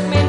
dark.